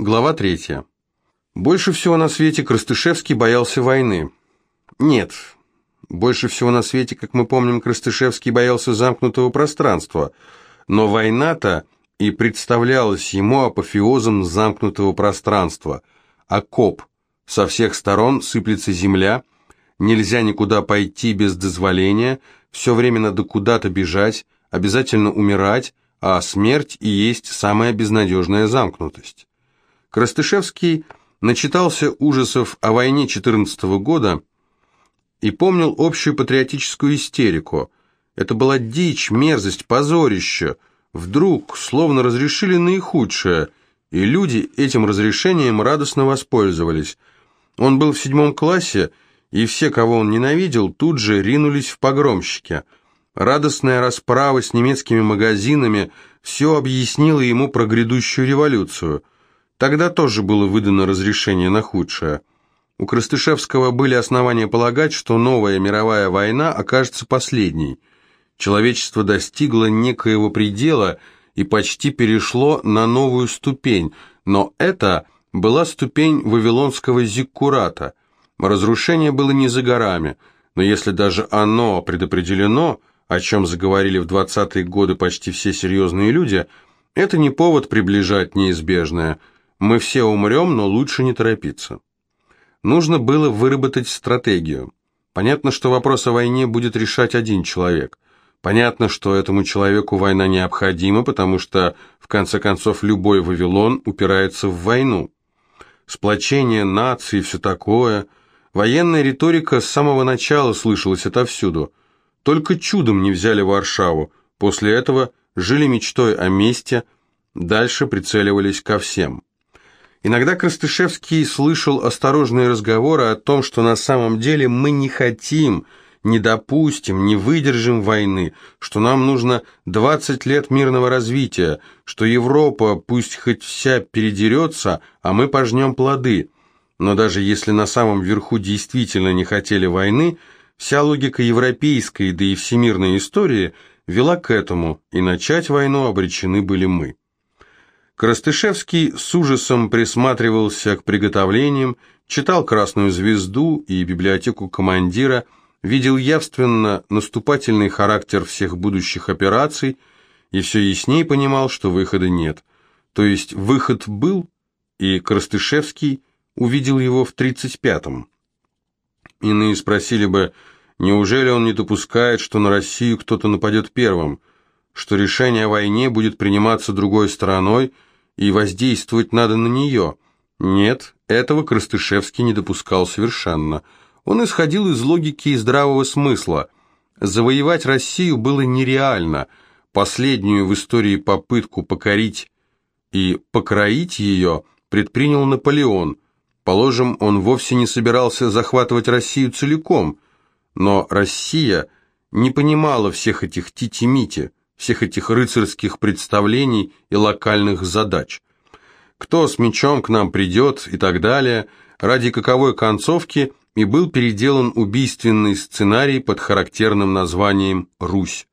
Глава третья. Больше всего на свете Крастышевский боялся войны. Нет, больше всего на свете, как мы помним, Крастышевский боялся замкнутого пространства. Но война-то и представлялась ему апофеозом замкнутого пространства. Окоп. Со всех сторон сыплется земля, нельзя никуда пойти без дозволения, все время надо куда-то бежать, обязательно умирать, а смерть и есть самая безнадежная замкнутость. Крастышевский начитался ужасов о войне 14 года и помнил общую патриотическую истерику. Это была дичь, мерзость, позорище. Вдруг словно разрешили наихудшее, и люди этим разрешением радостно воспользовались. Он был в седьмом классе, и все, кого он ненавидел, тут же ринулись в погромщики. Радостная расправа с немецкими магазинами все объяснила ему про грядущую революцию – Тогда тоже было выдано разрешение на худшее. У Крастышевского были основания полагать, что новая мировая война окажется последней. Человечество достигло некоего предела и почти перешло на новую ступень, но это была ступень вавилонского зиккурата. Разрушение было не за горами, но если даже оно предопределено, о чем заговорили в 20-е годы почти все серьезные люди, это не повод приближать неизбежное – мы все умрем, но лучше не торопиться. Нужно было выработать стратегию. Понятно, что вопрос о войне будет решать один человек. Понятно, что этому человеку война необходима, потому что, в конце концов, любой Вавилон упирается в войну. Сплочение наций и все такое. Военная риторика с самого начала слышалась отовсюду. Только чудом не взяли Варшаву. После этого жили мечтой о месте, дальше прицеливались ко всем. Иногда Крастышевский слышал осторожные разговоры о том, что на самом деле мы не хотим, не допустим, не выдержим войны, что нам нужно 20 лет мирного развития, что Европа пусть хоть вся передерется, а мы пожнем плоды. Но даже если на самом верху действительно не хотели войны, вся логика европейской, да и всемирной истории вела к этому, и начать войну обречены были мы. Крастышевский с ужасом присматривался к приготовлениям, читал «Красную звезду» и библиотеку командира, видел явственно наступательный характер всех будущих операций и все яснее понимал, что выхода нет. То есть выход был, и Крастышевский увидел его в 35-м. Иные спросили бы, неужели он не допускает, что на Россию кто-то нападет первым, что решение о войне будет приниматься другой стороной – и воздействовать надо на нее. Нет, этого Крастышевский не допускал совершенно. Он исходил из логики и здравого смысла. Завоевать Россию было нереально. Последнюю в истории попытку покорить и покроить ее предпринял Наполеон. Положим, он вовсе не собирался захватывать Россию целиком, но Россия не понимала всех этих тити-мити всех этих рыцарских представлений и локальных задач. Кто с мечом к нам придет и так далее, ради каковой концовки и был переделан убийственный сценарий под характерным названием «Русь».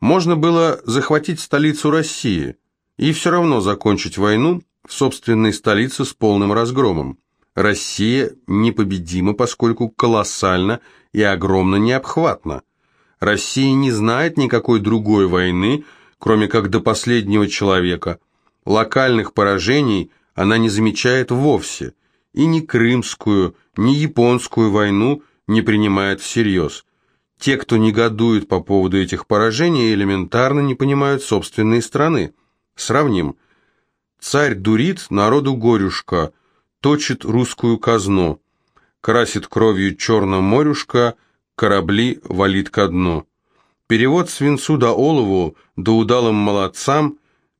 Можно было захватить столицу России и все равно закончить войну в собственной столице с полным разгромом. Россия непобедима, поскольку колоссально и огромно необхватна. Россия не знает никакой другой войны, кроме как до последнего человека. Локальных поражений она не замечает вовсе, и ни крымскую, ни японскую войну не принимает всерьез. Те, кто негодует по поводу этих поражений, элементарно не понимают собственной страны. Сравним. Царь дурит, народу горюшка, точит русскую казну, красит кровью черно-морюшка – корабли валит ко дну. Перевод свинцу да олову, да удалым молодцам,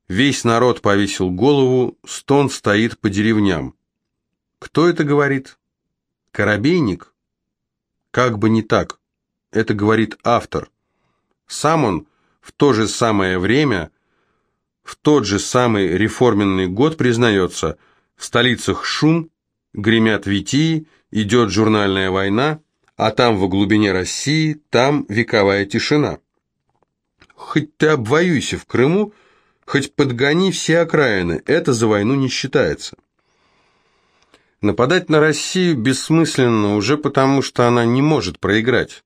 весь народ повесил голову, стон стоит по деревням. Кто это говорит? Коробейник? Как бы не так. Это говорит автор. Сам он в то же самое время, в тот же самый реформенный год признается, в столицах шум, гремят витии, идет журнальная война, а там во глубине России, там вековая тишина. Хоть ты обвоюйся в Крыму, хоть подгони все окраины, это за войну не считается. Нападать на Россию бессмысленно уже потому, что она не может проиграть.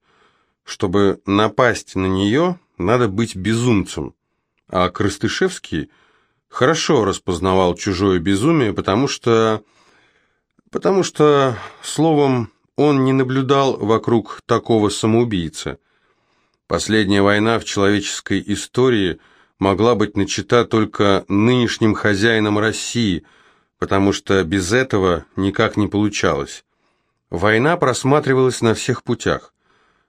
Чтобы напасть на нее, надо быть безумцем. А Крыстышевский хорошо распознавал чужое безумие, потому что... потому что, словом, он не наблюдал вокруг такого самоубийцы. Последняя война в человеческой истории могла быть начата только нынешним хозяином России, потому что без этого никак не получалось. Война просматривалась на всех путях.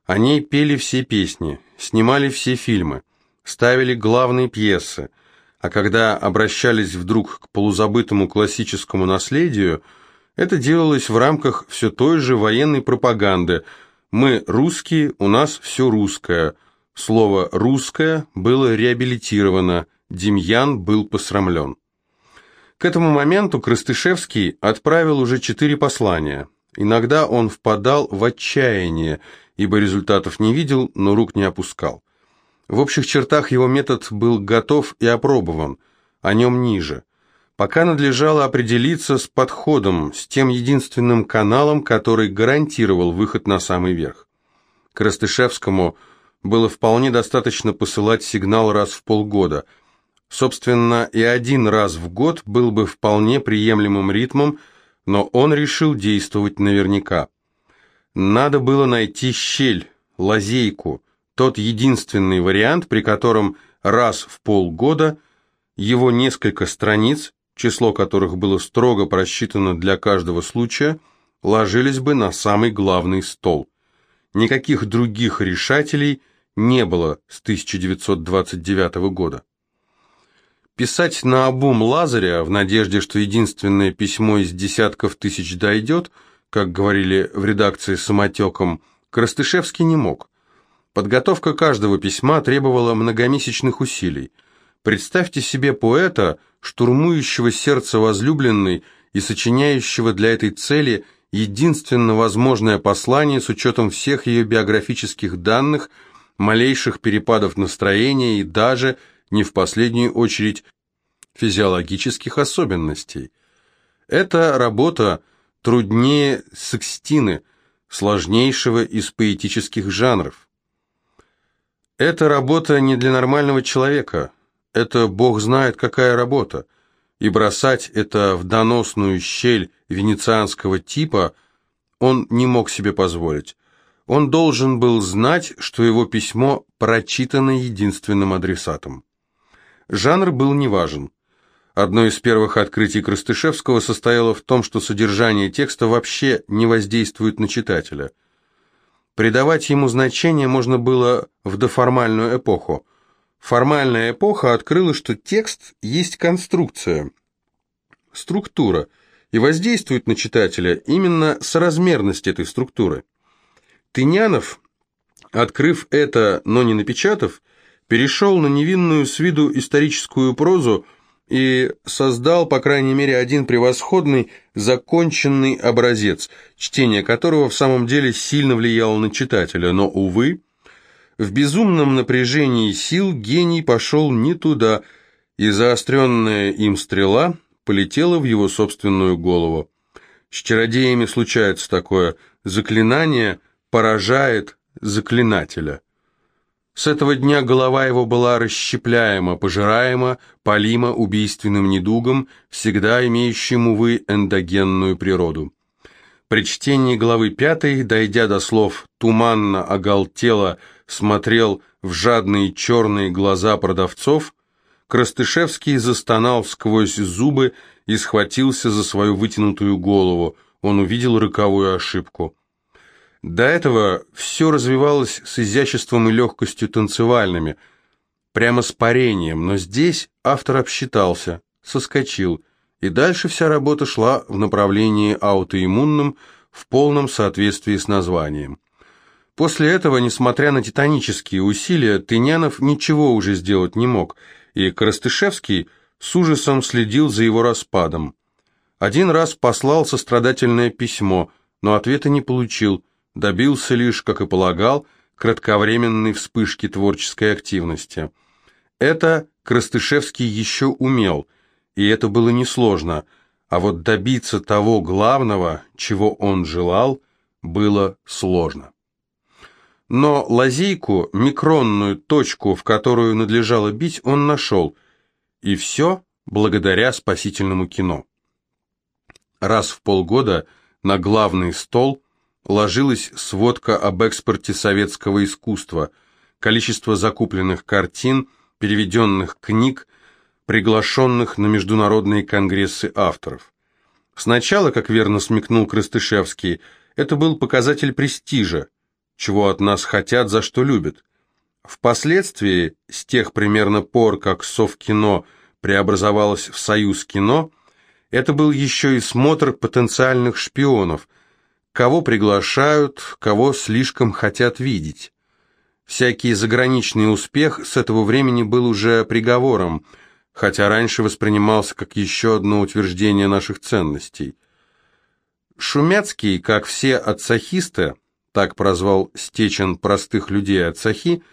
О ней пели все песни, снимали все фильмы, ставили главные пьесы, а когда обращались вдруг к полузабытому классическому наследию, это делалось в рамках все той же военной пропаганды «Мы русские, у нас все русское», слово «русское» было реабилитировано, Демьян был посрамлен. К этому моменту Крастышевский отправил уже четыре послания. Иногда он впадал в отчаяние – ибо результатов не видел, но рук не опускал. В общих чертах его метод был готов и опробован, о нем ниже. Пока надлежало определиться с подходом, с тем единственным каналом, который гарантировал выход на самый верх. Крастышевскому было вполне достаточно посылать сигнал раз в полгода. Собственно, и один раз в год был бы вполне приемлемым ритмом, но он решил действовать наверняка. Надо было найти щель, лазейку, тот единственный вариант, при котором раз в полгода его несколько страниц, число которых было строго просчитано для каждого случая, ложились бы на самый главный стол. Никаких других решателей не было с 1929 года. Писать на обум Лазаря в надежде, что единственное письмо из десятков тысяч дойдет – как говорили в редакции самотеком, Крастышевский не мог. Подготовка каждого письма требовала многомесячных усилий. Представьте себе поэта, штурмующего сердце возлюбленной и сочиняющего для этой цели единственно возможное послание с учетом всех ее биографических данных, малейших перепадов настроения и даже, не в последнюю очередь, физиологических особенностей. Эта работа – труднее секстины, сложнейшего из поэтических жанров. Это работа не для нормального человека, это бог знает какая работа, и бросать это в доносную щель венецианского типа он не мог себе позволить. Он должен был знать, что его письмо прочитано единственным адресатом. Жанр был неважен. Одно из первых открытий Крастышевского состояло в том, что содержание текста вообще не воздействует на читателя. Придавать ему значение можно было в доформальную эпоху. Формальная эпоха открыла, что текст есть конструкция, структура, и воздействует на читателя именно соразмерность этой структуры. Тынянов, открыв это, но не напечатав, перешел на невинную с виду историческую прозу, и создал, по крайней мере, один превосходный, законченный образец, чтение которого в самом деле сильно влияло на читателя, но, увы, в безумном напряжении сил гений пошел не туда, и заостренная им стрела полетела в его собственную голову. С чародеями случается такое, заклинание поражает заклинателя. С этого дня голова его была расщепляема, пожираема, полима убийственным недугом, всегда имеющим, увы, эндогенную природу. При чтении главы пятой, дойдя до слов «туманно оголтело», смотрел в жадные черные глаза продавцов, Крастышевский застонал сквозь зубы и схватился за свою вытянутую голову. Он увидел роковую ошибку. До этого все развивалось с изяществом и легкостью танцевальными, прямо с парением, но здесь автор обсчитался, соскочил, и дальше вся работа шла в направлении аутоиммунном в полном соответствии с названием. После этого, несмотря на титанические усилия, Тынянов ничего уже сделать не мог, и Коростышевский с ужасом следил за его распадом. Один раз послал сострадательное письмо, но ответа не получил – добился лишь, как и полагал, кратковременной вспышки творческой активности. Это Крастышевский еще умел, и это было несложно. а вот добиться того главного, чего он желал, было сложно. Но лазейку, микронную точку, в которую надлежало бить, он нашел, и все благодаря спасительному кино. Раз в полгода на главный стол ложилась сводка об экспорте советского искусства, количество закупленных картин, переведенных книг, приглашенных на международные конгрессы авторов. Сначала, как верно смекнул Крыстышевский, это был показатель престижа, чего от нас хотят, за что любят. Впоследствии, с тех примерно пор, как Совкино преобразовалось в Союз кино, это был еще и смотр потенциальных шпионов, кого приглашают, кого слишком хотят видеть. Всякий заграничный успех с этого времени был уже приговором, хотя раньше воспринимался как еще одно утверждение наших ценностей. Шумяцкий, как все отцахисты, так прозвал Стечин простых людей отцахи,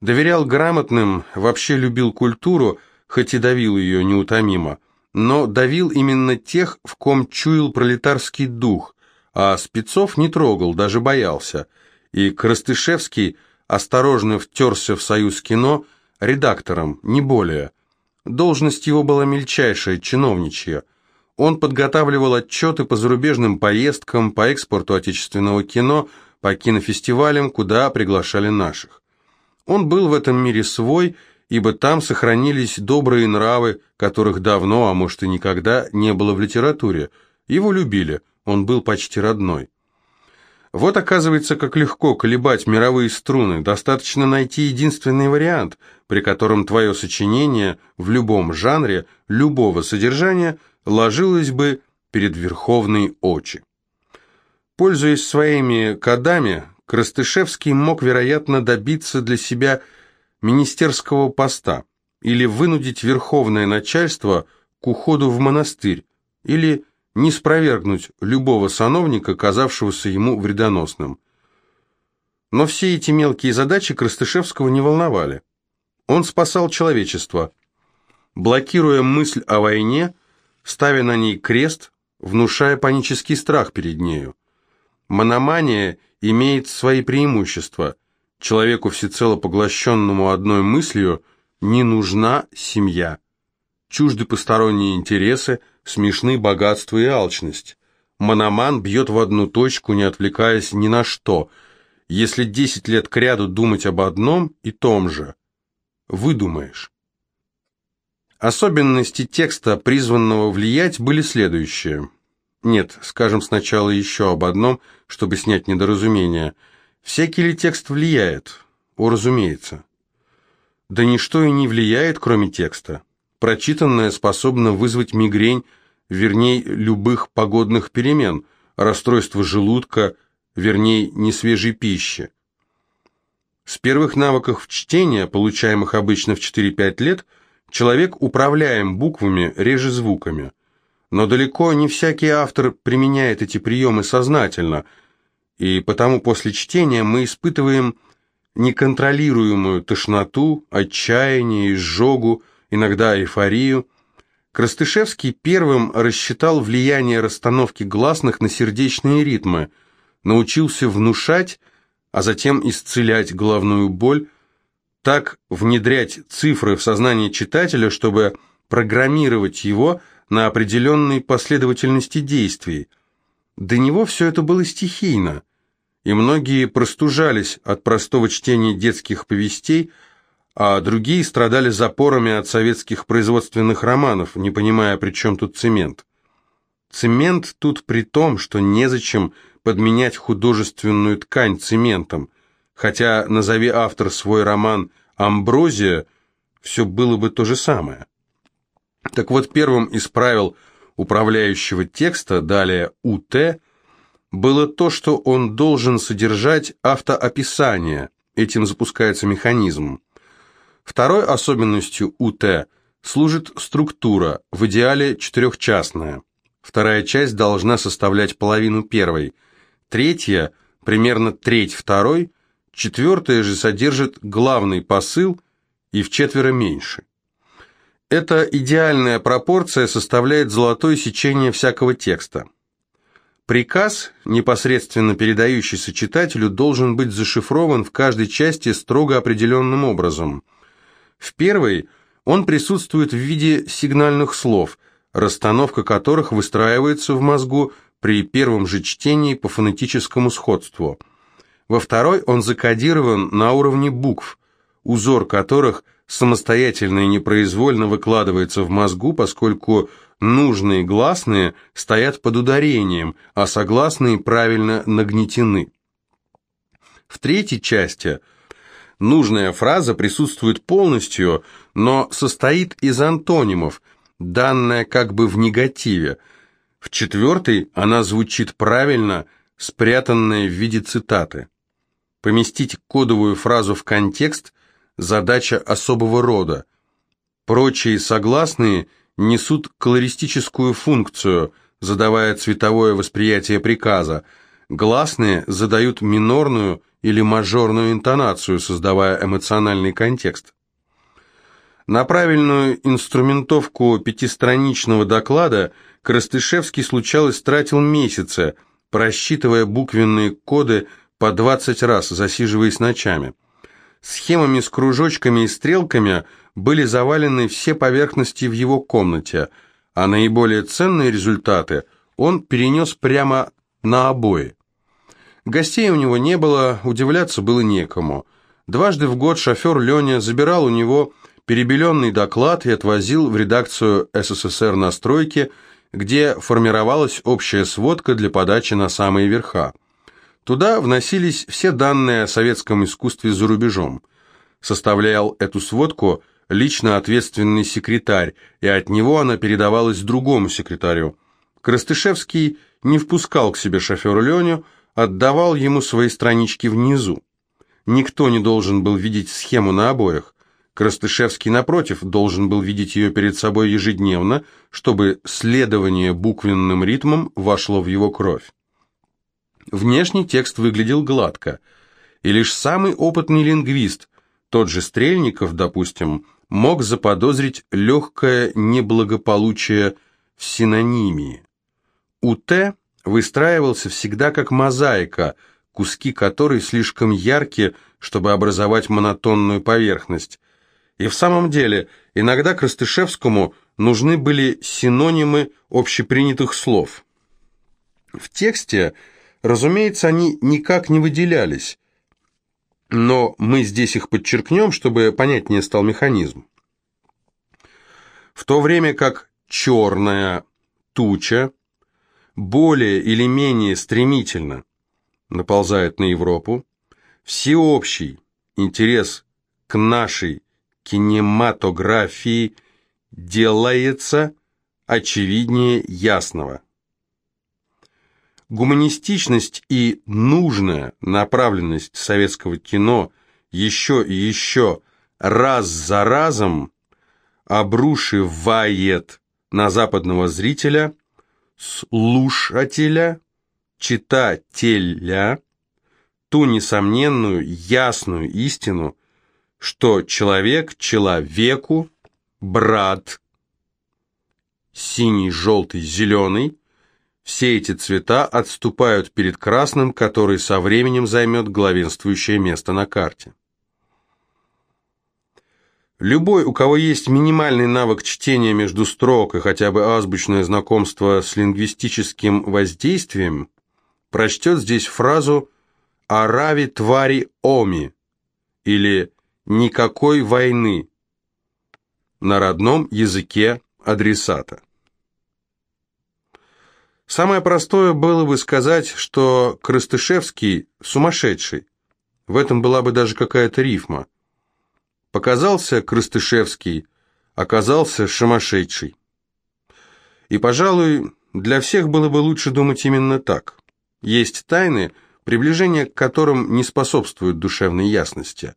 доверял грамотным, вообще любил культуру, хоть и давил ее неутомимо, но давил именно тех, в ком чуял пролетарский дух, а спецов не трогал, даже боялся, и Коростышевский осторожно втерся в союз кино редактором, не более. Должность его была мельчайшая, чиновничья. Он подготавливал отчеты по зарубежным поездкам, по экспорту отечественного кино, по кинофестивалям, куда приглашали наших. Он был в этом мире свой, ибо там сохранились добрые нравы, которых давно, а может и никогда, не было в литературе. Его любили, он был почти родной. Вот оказывается, как легко колебать мировые струны. Достаточно найти единственный вариант, при котором твое сочинение в любом жанре, любого содержания ложилось бы перед верховной очи. Пользуясь своими кодами, Крастышевский мог, вероятно, добиться для себя министерского поста или вынудить верховное начальство к уходу в монастырь, или не спровергнуть любого сановника, казавшегося ему вредоносным. Но все эти мелкие задачи Крастышевского не волновали. Он спасал человечество, блокируя мысль о войне, ставя на ней крест, внушая панический страх перед нею. Мономания имеет свои преимущества. Человеку, всецело поглощенному одной мыслью, не нужна семья. Чужды посторонние интересы – смешны богатство и алчность. Мономан бьет в одну точку, не отвлекаясь ни на что. Если десять лет кряду думать об одном и том же, выдумаешь. Особенности текста, призванного влиять, были следующие. Нет, скажем сначала еще об одном, чтобы снять недоразумение. Всякий ли текст влияет? О, разумеется. Да ничто и не влияет, кроме текста. Прочитанное способно вызвать мигрень, вернее, любых погодных перемен, расстройство желудка, вернее, несвежей пищи. С первых навыков чтения, получаемых обычно в 4-5 лет, человек управляем буквами, реже звуками. Но далеко не всякий автор применяет эти приемы сознательно, и потому после чтения мы испытываем неконтролируемую тошноту, отчаяние, изжогу, иногда эйфорию. Крастышевский первым рассчитал влияние расстановки гласных на сердечные ритмы, научился внушать, а затем исцелять головную боль, так внедрять цифры в сознание читателя, чтобы программировать его на определенной последовательности действий. До него все это было стихийно, и многие простужались от простого чтения детских повестей, а другие страдали запорами от советских производственных романов, не понимая, при чем тут цемент. Цемент тут при том, что незачем подменять художественную ткань цементом, хотя, назови автор свой роман «Амброзия», все было бы то же самое. Так вот, первым из правил управляющего текста, далее УТ, было то, что он должен содержать автоописание, этим запускается механизм. Второй особенностью УТ служит структура, в идеале четырехчастная. Вторая часть должна составлять половину первой. Третья – примерно треть второй. Четвертая же содержит главный посыл и в четверо меньше. Эта идеальная пропорция составляет золотое сечение всякого текста. Приказ, непосредственно передающийся читателю, должен быть зашифрован в каждой части строго определенным образом. В первой он присутствует в виде сигнальных слов, расстановка которых выстраивается в мозгу при первом же чтении по фонетическому сходству. Во второй он закодирован на уровне букв, узор которых самостоятельно и непроизвольно выкладывается в мозгу, поскольку нужные гласные стоят под ударением, а согласные правильно нагнетены. В третьей части нужная фраза присутствует полностью, но состоит из антонимов, данная как бы в негативе. В четвертой она звучит правильно, спрятанная в виде цитаты. Поместить кодовую фразу в контекст – задача особого рода. Прочие согласные – несут колористическую функцию, задавая цветовое восприятие приказа. Гласные задают минорную или мажорную интонацию, создавая эмоциональный контекст. На правильную инструментовку пятистраничного доклада Крастышевский случалось тратил месяцы, просчитывая буквенные коды по 20 раз, засиживаясь ночами. Схемами с кружочками и стрелками – были завалены все поверхности в его комнате, а наиболее ценные результаты он перенес прямо на обои. Гостей у него не было, удивляться было некому. Дважды в год шофер Леня забирал у него перебеленный доклад и отвозил в редакцию СССР на стройке, где формировалась общая сводка для подачи на самые верха. Туда вносились все данные о советском искусстве за рубежом. Составлял эту сводку – лично ответственный секретарь, и от него она передавалась другому секретарю. Крастышевский не впускал к себе шофера Леню, отдавал ему свои странички внизу. Никто не должен был видеть схему на обоях. Крастышевский, напротив, должен был видеть ее перед собой ежедневно, чтобы следование буквенным ритмом вошло в его кровь. Внешний текст выглядел гладко, и лишь самый опытный лингвист, тот же Стрельников, допустим, мог заподозрить легкое неблагополучие в синонимии. УТ выстраивался всегда как мозаика, куски которой слишком яркие, чтобы образовать монотонную поверхность. И в самом деле, иногда Крастышевскому нужны были синонимы общепринятых слов. В тексте, разумеется, они никак не выделялись, но мы здесь их подчеркнем, чтобы понятнее стал механизм. В то время как черная туча более или менее стремительно наползает на Европу, всеобщий интерес к нашей кинематографии делается очевиднее ясного. Гуманистичность и нужная направленность советского кино еще и еще раз за разом обрушивает на западного зрителя, слушателя, читателя ту несомненную, ясную истину, что человек человеку, брат, синий, желтый, зеленый, все эти цвета отступают перед красным, который со временем займет главенствующее место на карте. Любой, у кого есть минимальный навык чтения между строк и хотя бы азбучное знакомство с лингвистическим воздействием, прочтет здесь фразу «Арави твари оми» или «Никакой войны» на родном языке адресата. Самое простое было бы сказать, что Крыстышевский сумасшедший. В этом была бы даже какая-то рифма. Показался Крыстышевский, оказался сумасшедший. И, пожалуй, для всех было бы лучше думать именно так. Есть тайны, приближение к которым не способствует душевной ясности.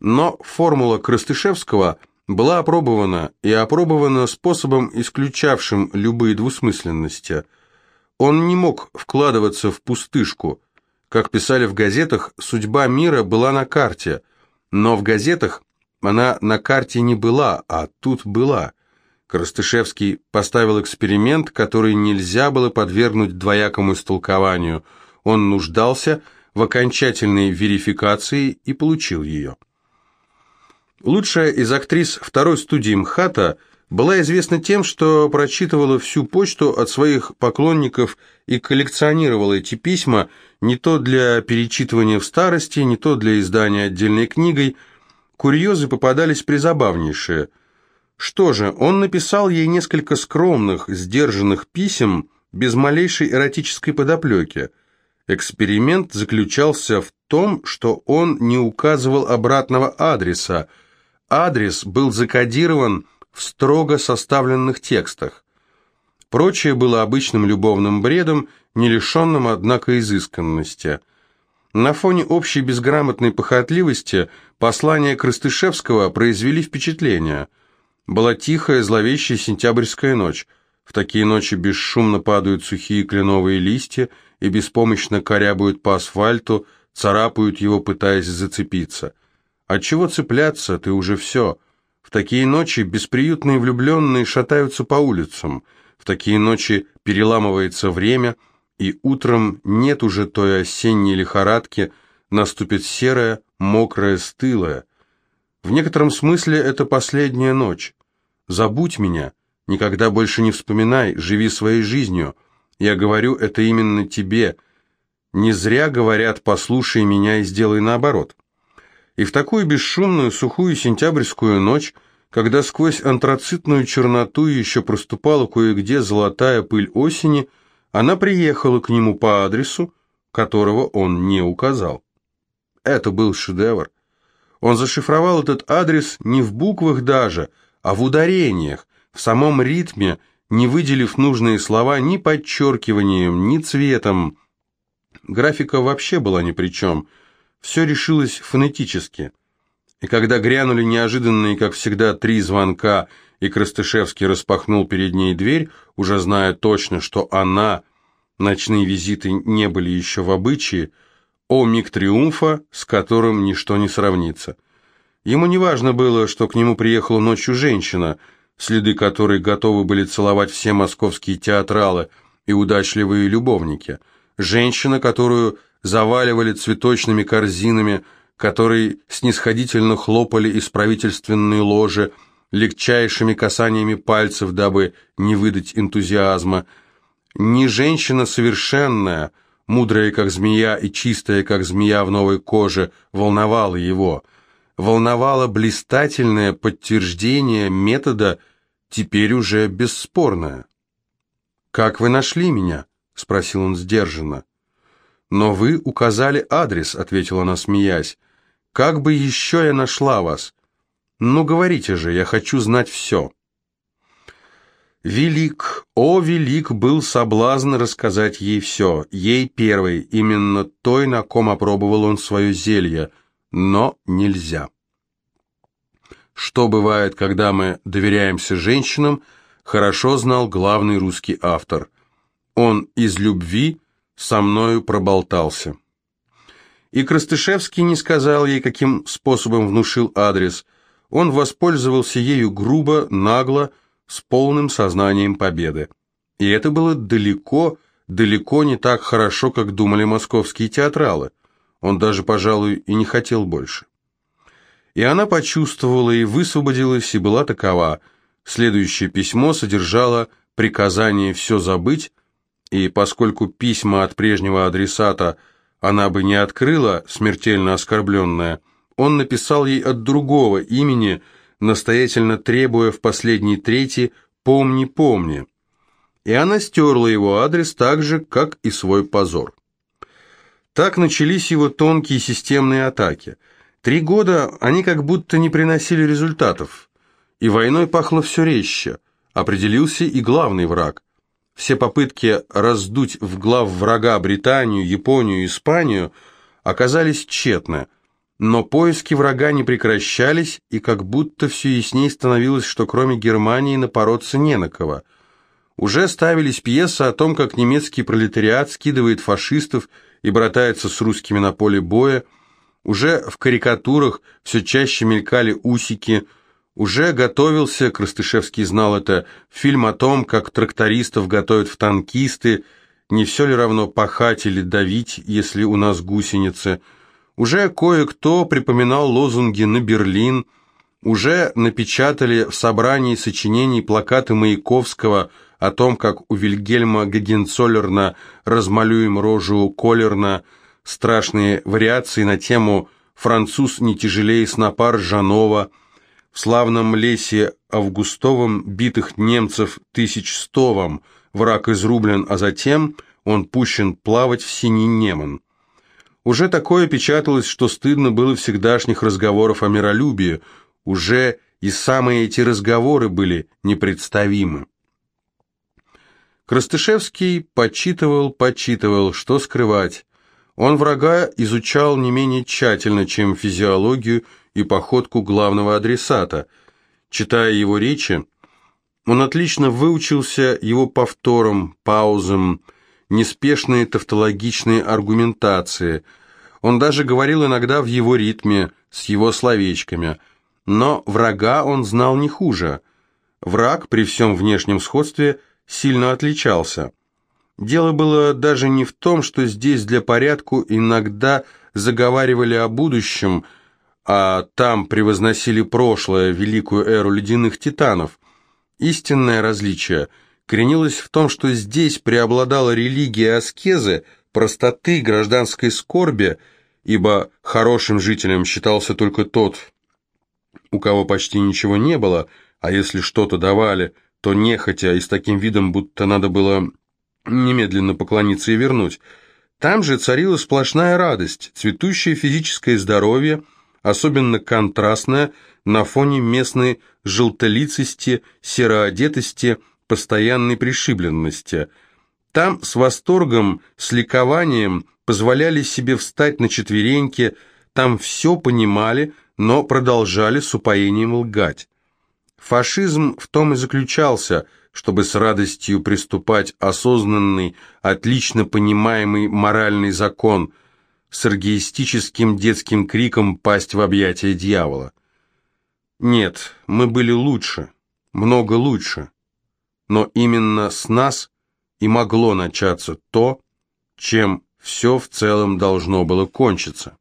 Но формула Крыстышевского – была опробована, и опробована способом, исключавшим любые двусмысленности. Он не мог вкладываться в пустышку. Как писали в газетах, судьба мира была на карте, но в газетах Она на карте не была, а тут была. Коростышевский поставил эксперимент, который нельзя было подвергнуть двоякому истолкованию. Он нуждался в окончательной верификации и получил ее. Лучшая из актрис второй студии МХАТа была известна тем, что прочитывала всю почту от своих поклонников и коллекционировала эти письма не то для перечитывания в старости, не то для издания отдельной книгой. Курьезы попадались призабавнейшие. Что же, он написал ей несколько скромных, сдержанных писем без малейшей эротической подоплеки. Эксперимент заключался в том, что он не указывал обратного адреса, Адрес был закодирован в строго составленных текстах. Прочее было обычным любовным бредом, не лишенным, однако, изысканности. На фоне общей безграмотной похотливости послания Крыстышевского произвели впечатление. Была тихая, зловещая сентябрьская ночь. В такие ночи бесшумно падают сухие кленовые листья и беспомощно корябают по асфальту, царапают его, пытаясь зацепиться. От чего цепляться, ты уже все. В такие ночи бесприютные влюбленные шатаются по улицам. В такие ночи переламывается время, и утром нет уже той осенней лихорадки, наступит серая, мокрая, стылая. В некотором смысле это последняя ночь. Забудь меня, никогда больше не вспоминай, живи своей жизнью. Я говорю это именно тебе. Не зря говорят «послушай меня и сделай наоборот». И в такую бесшумную сухую сентябрьскую ночь, когда сквозь антрацитную черноту еще проступала кое-где золотая пыль осени, она приехала к нему по адресу, которого он не указал. Это был шедевр. Он зашифровал этот адрес не в буквах даже, а в ударениях, в самом ритме, не выделив нужные слова ни подчеркиванием, ни цветом. Графика вообще была ни при чем – все решилось фонетически. И когда грянули неожиданные, как всегда, три звонка, и Крастышевский распахнул перед ней дверь, уже зная точно, что она, ночные визиты не были еще в обычае, о миг триумфа, с которым ничто не сравнится. Ему не важно было, что к нему приехала ночью женщина, следы которой готовы были целовать все московские театралы и удачливые любовники. Женщина, которую заваливали цветочными корзинами, которые снисходительно хлопали из правительственной ложи, легчайшими касаниями пальцев, дабы не выдать энтузиазма. Не женщина совершенная, мудрая как змея и чистая как змея в новой коже, волновала его. Волновало блистательное подтверждение метода, теперь уже бесспорное. «Как вы нашли меня?» — спросил он сдержанно. «Но вы указали адрес», — ответила она, смеясь. «Как бы еще я нашла вас? Ну, говорите же, я хочу знать все». Велик, о, велик был соблазн рассказать ей все, ей первой, именно той, на ком опробовал он свое зелье, но нельзя. Что бывает, когда мы доверяемся женщинам, хорошо знал главный русский автор. Он из любви со мною проболтался. И Крастышевский не сказал ей, каким способом внушил адрес. Он воспользовался ею грубо, нагло, с полным сознанием победы. И это было далеко, далеко не так хорошо, как думали московские театралы. Он даже, пожалуй, и не хотел больше. И она почувствовала и высвободилась, и была такова. Следующее письмо содержало приказание все забыть, и поскольку письма от прежнего адресата она бы не открыла, смертельно оскорбленная, он написал ей от другого имени, настоятельно требуя в последней трети «помни, помни». И она стерла его адрес так же, как и свой позор. Так начались его тонкие системные атаки. Три года они как будто не приносили результатов, и войной пахло все резче. Определился и главный враг – все попытки раздуть в глав врага Британию, Японию, Испанию оказались тщетны, но поиски врага не прекращались, и как будто все ясней становилось, что кроме Германии напороться не на кого. Уже ставились пьесы о том, как немецкий пролетариат скидывает фашистов и братается с русскими на поле боя, Уже в карикатурах все чаще мелькали усики, уже готовился, Крастышевский знал это, фильм о том, как трактористов готовят в танкисты, не все ли равно пахать или давить, если у нас гусеницы. Уже кое-кто припоминал лозунги на Берлин, уже напечатали в собрании сочинений плакаты Маяковского о том, как у Вильгельма Гагенцоллерна «Размалюем рожу Колерна» страшные вариации на тему «Француз не тяжелее снопа Ржанова», в славном лесе Августовом битых немцев тысячстовом враг изрублен, а затем он пущен плавать в синий Неман. Уже такое печаталось, что стыдно было всегдашних разговоров о миролюбии, уже и самые эти разговоры были непредставимы. Крастышевский почитывал, почитывал, что скрывать. Он врага изучал не менее тщательно, чем физиологию и походку главного адресата. Читая его речи, он отлично выучился его повторам, паузам, неспешной тавтологичной аргументации. Он даже говорил иногда в его ритме, с его словечками. Но врага он знал не хуже. Враг при всем внешнем сходстве сильно отличался. Дело было даже не в том, что здесь для порядку иногда заговаривали о будущем – а там превозносили прошлое, великую эру ледяных титанов. Истинное различие коренилось в том, что здесь преобладала религия аскезы, простоты, гражданской скорби, ибо хорошим жителем считался только тот, у кого почти ничего не было, а если что-то давали, то нехотя и с таким видом, будто надо было немедленно поклониться и вернуть. Там же царила сплошная радость, цветущее физическое здоровье – особенно контрастная на фоне местной желтолицости, сероодетости, постоянной пришибленности. Там с восторгом, с ликованием позволяли себе встать на четвереньки, там все понимали, но продолжали с упоением лгать. Фашизм в том и заключался, чтобы с радостью приступать осознанный, отлично понимаемый моральный закон – с аргиистическим детским криком пасть в объятия дьявола. Нет, мы были лучше, много лучше, но именно с нас и могло начаться то, чем все в целом должно было кончиться.